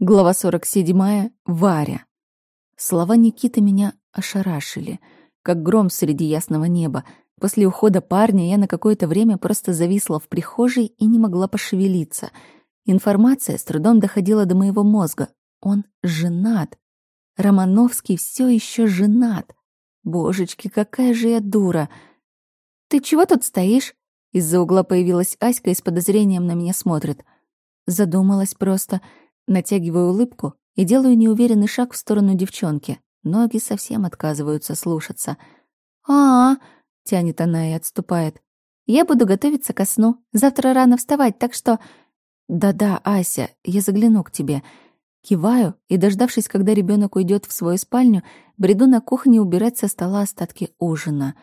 Глава 47. Варя. Слова Никиты меня ошарашили, как гром среди ясного неба. После ухода парня я на какое-то время просто зависла в прихожей и не могла пошевелиться. Информация с трудом доходила до моего мозга. Он женат. Романовский все еще женат. Божечки, какая же я дура. «Ты чего тут стоишь?» Из-за угла появилась Аська и с подозрением на меня смотрит. Задумалась просто — Натягиваю улыбку и делаю неуверенный шаг в сторону девчонки. Ноги совсем отказываются слушаться. а, -а, -а тянет она и отступает. «Я буду готовиться ко сну. Завтра рано вставать, так что...» «Да-да, Ася, я загляну к тебе». Киваю и, дождавшись, когда ребенок уйдет в свою спальню, бреду на кухню убирать со стола остатки ужина.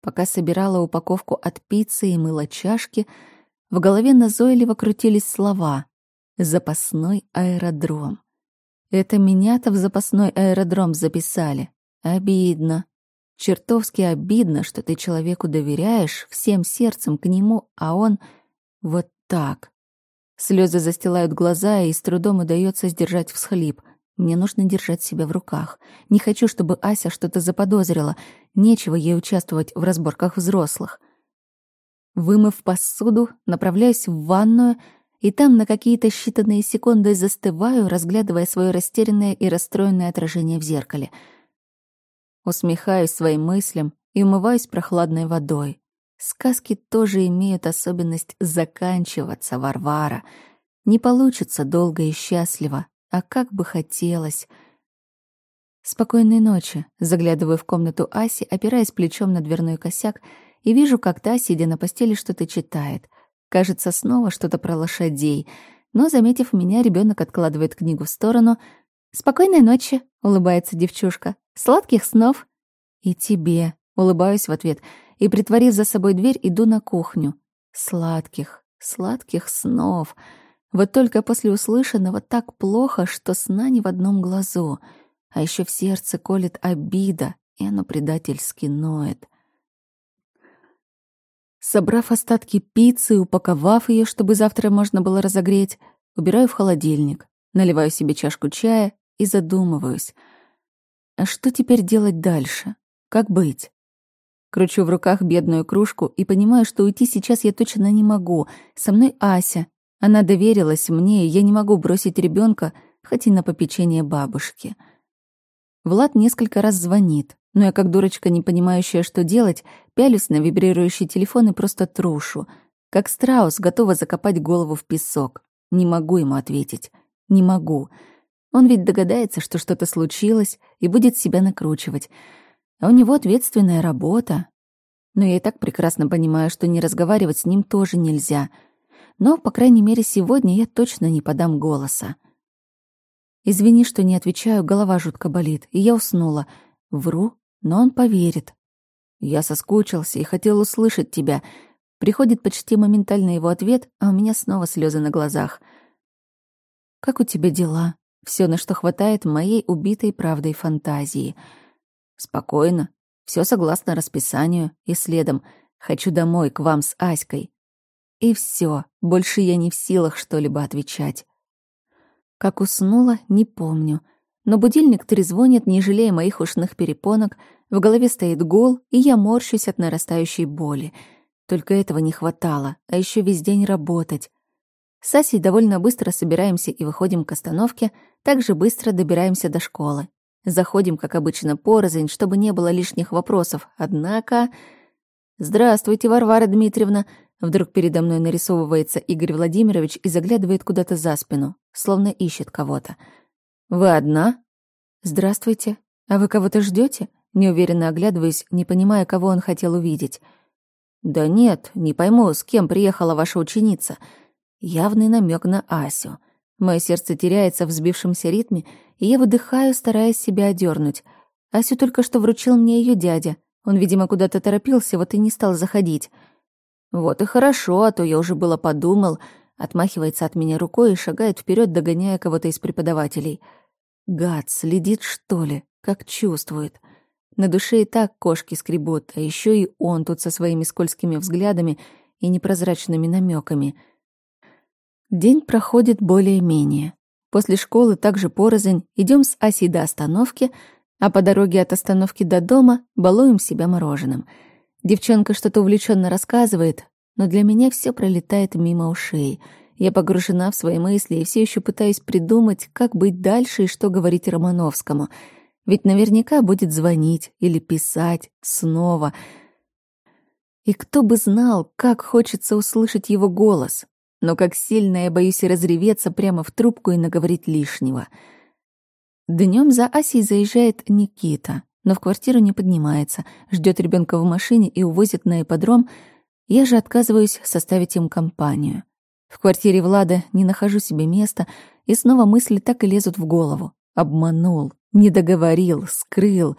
Пока собирала упаковку от пиццы и мыла чашки, в голове назойливо крутились слова запасной аэродром. Это меня-то в запасной аэродром записали. Обидно. Чертовски обидно, что ты человеку доверяешь всем сердцем к нему, а он вот так. Слезы застилают глаза, и с трудом удается сдержать всхлип. Мне нужно держать себя в руках. Не хочу, чтобы Ася что-то заподозрила. Нечего ей участвовать в разборках взрослых. Вымыв посуду, направляюсь в ванную — и там на какие-то считанные секунды застываю, разглядывая свое растерянное и расстроенное отражение в зеркале. Усмехаюсь своим мыслям и умываюсь прохладной водой. Сказки тоже имеют особенность заканчиваться, Варвара. Не получится долго и счастливо, а как бы хотелось. Спокойной ночи. Заглядываю в комнату Аси, опираясь плечом на дверной косяк, и вижу, как та, сидя на постели, что-то читает — Кажется, снова что-то про лошадей. Но, заметив меня, ребенок откладывает книгу в сторону. «Спокойной ночи», — улыбается девчушка. «Сладких снов». «И тебе», — улыбаюсь в ответ, и, притворив за собой дверь, иду на кухню. «Сладких, сладких снов». Вот только после услышанного так плохо, что сна ни в одном глазу. А еще в сердце колет обида, и оно предательски ноет. Собрав остатки пиццы и упаковав ее, чтобы завтра можно было разогреть, убираю в холодильник, наливаю себе чашку чая и задумываюсь. А что теперь делать дальше? Как быть? Кручу в руках бедную кружку и понимаю, что уйти сейчас я точно не могу. Со мной Ася. Она доверилась мне, и я не могу бросить ребенка, хоть и на попечение бабушки. Влад несколько раз звонит, но я, как дурочка, не понимающая, что делать, пялюсь на вибрирующий телефон и просто трушу. Как страус, готова закопать голову в песок. Не могу ему ответить. Не могу. Он ведь догадается, что что-то случилось, и будет себя накручивать. А у него ответственная работа. Но я и так прекрасно понимаю, что не разговаривать с ним тоже нельзя. Но, по крайней мере, сегодня я точно не подам голоса. Извини, что не отвечаю, голова жутко болит, и я уснула — Вру, но он поверит. Я соскучился и хотел услышать тебя. Приходит почти моментально его ответ, а у меня снова слезы на глазах. Как у тебя дела? Все, на что хватает моей убитой правдой фантазии. Спокойно. Все согласно расписанию и следом. Хочу домой, к вам с Аськой. И все, больше я не в силах что-либо отвечать. Как уснула, не помню — но будильник трезвонит, не жалея моих ушных перепонок, в голове стоит гол, и я морщусь от нарастающей боли. Только этого не хватало, а еще весь день работать. С Асей довольно быстро собираемся и выходим к остановке, также быстро добираемся до школы. Заходим, как обычно, порознь, чтобы не было лишних вопросов. Однако... «Здравствуйте, Варвара Дмитриевна!» Вдруг передо мной нарисовывается Игорь Владимирович и заглядывает куда-то за спину, словно ищет кого-то. «Вы одна?» «Здравствуйте. А вы кого-то ждете? Неуверенно оглядываясь, не понимая, кого он хотел увидеть. «Да нет, не пойму, с кем приехала ваша ученица». Явный намек на Асю. Мое сердце теряется в взбившемся ритме, и я выдыхаю, стараясь себя одернуть. Асю только что вручил мне ее дядя. Он, видимо, куда-то торопился, вот и не стал заходить. «Вот и хорошо, а то я уже было подумал», отмахивается от меня рукой и шагает вперед, догоняя кого-то из преподавателей — Гад, следит, что ли? Как чувствует? На душе и так кошки скребут, а еще и он тут со своими скользкими взглядами и непрозрачными намеками. День проходит более-менее. После школы также порознь, идем с Асей до остановки, а по дороге от остановки до дома балуем себя мороженым. Девчонка что-то увлеченно рассказывает, но для меня все пролетает мимо ушей. Я погружена в свои мысли и все еще пытаюсь придумать, как быть дальше и что говорить Романовскому. Ведь наверняка будет звонить или писать снова. И кто бы знал, как хочется услышать его голос но как сильно я боюсь разреветься прямо в трубку и наговорить лишнего. Днем за Асей заезжает Никита, но в квартиру не поднимается, ждет ребенка в машине и увозит на ипподром. Я же отказываюсь составить им компанию. В квартире Влада не нахожу себе места, и снова мысли так и лезут в голову. Обманул, не договорил, скрыл.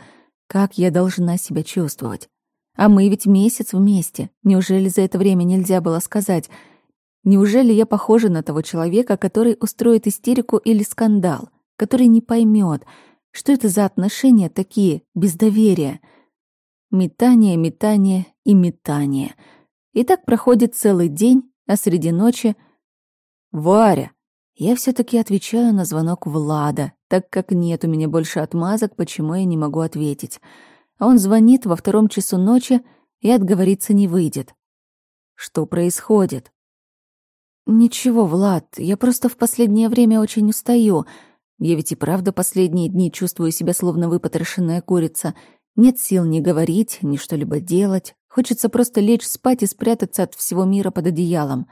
Как я должна себя чувствовать? А мы ведь месяц вместе. Неужели за это время нельзя было сказать — Неужели я похожа на того человека, который устроит истерику или скандал, который не поймет, что это за отношения такие, без доверия? Метание, метание и метание. И так проходит целый день, а среди ночи... «Варя!» Я все таки отвечаю на звонок Влада, так как нет у меня больше отмазок, почему я не могу ответить. А он звонит во втором часу ночи и отговориться не выйдет. Что происходит? «Ничего, Влад, я просто в последнее время очень устаю. Я ведь и правда последние дни чувствую себя словно выпотрошенная курица. Нет сил ни говорить, ни что-либо делать. Хочется просто лечь спать и спрятаться от всего мира под одеялом.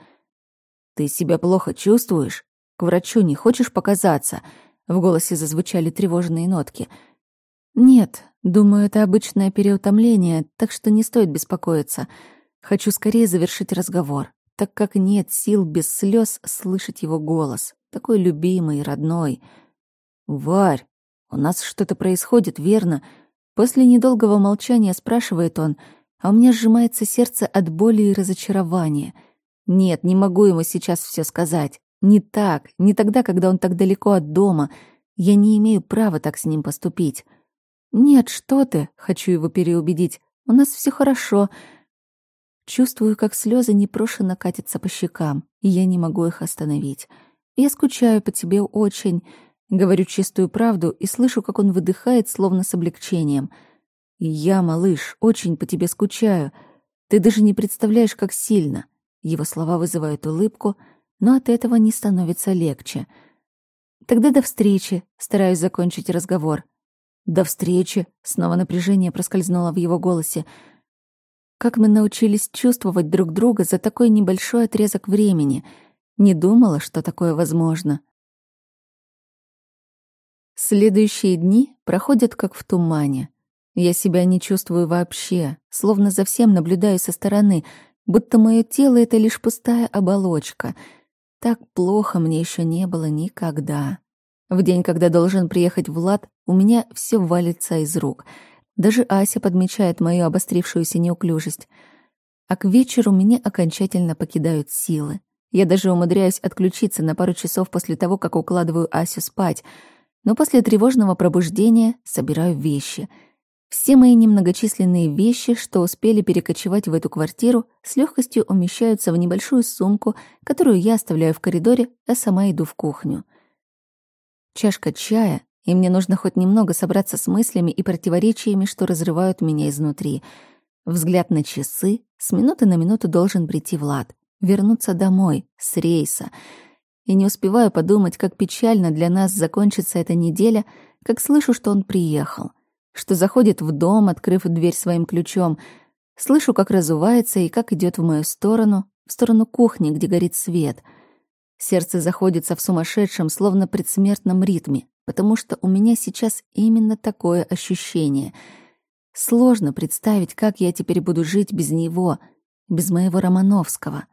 Ты себя плохо чувствуешь? К врачу не хочешь показаться?» В голосе зазвучали тревожные нотки. «Нет, думаю, это обычное переутомление, так что не стоит беспокоиться. Хочу скорее завершить разговор так как нет сил без слез слышать его голос, такой любимый, родной. «Варь, у нас что-то происходит, верно?» После недолгого молчания спрашивает он, а у меня сжимается сердце от боли и разочарования. Нет, не могу ему сейчас все сказать. Не так, не тогда, когда он так далеко от дома. Я не имею права так с ним поступить. «Нет, что ты!» — хочу его переубедить. «У нас все хорошо. Чувствую, как слезы непрошено катятся по щекам, и я не могу их остановить. Я скучаю по тебе очень, говорю чистую правду и слышу, как он выдыхает, словно с облегчением. Я, малыш, очень по тебе скучаю. Ты даже не представляешь, как сильно. Его слова вызывают улыбку, но от этого не становится легче. Тогда до встречи, стараюсь закончить разговор. До встречи, снова напряжение проскользнуло в его голосе. Как мы научились чувствовать друг друга за такой небольшой отрезок времени. Не думала, что такое возможно. Следующие дни проходят как в тумане. Я себя не чувствую вообще, словно за всем наблюдаю со стороны, будто мое тело — это лишь пустая оболочка. Так плохо мне еще не было никогда. В день, когда должен приехать Влад, у меня все валится из рук — даже Ася подмечает мою обострившуюся неуклюжесть. А к вечеру меня окончательно покидают силы. Я даже умудряюсь отключиться на пару часов после того, как укладываю Асю спать, но после тревожного пробуждения собираю вещи. Все мои немногочисленные вещи, что успели перекочевать в эту квартиру, с легкостью умещаются в небольшую сумку, которую я оставляю в коридоре, а сама иду в кухню. Чашка чая и мне нужно хоть немного собраться с мыслями и противоречиями, что разрывают меня изнутри. Взгляд на часы, с минуты на минуту должен прийти Влад, вернуться домой, с рейса. И не успеваю подумать, как печально для нас закончится эта неделя, как слышу, что он приехал, что заходит в дом, открыв дверь своим ключом, слышу, как разувается и как идет в мою сторону, в сторону кухни, где горит свет. Сердце заходится в сумасшедшем, словно предсмертном ритме потому что у меня сейчас именно такое ощущение. Сложно представить, как я теперь буду жить без него, без моего Романовского.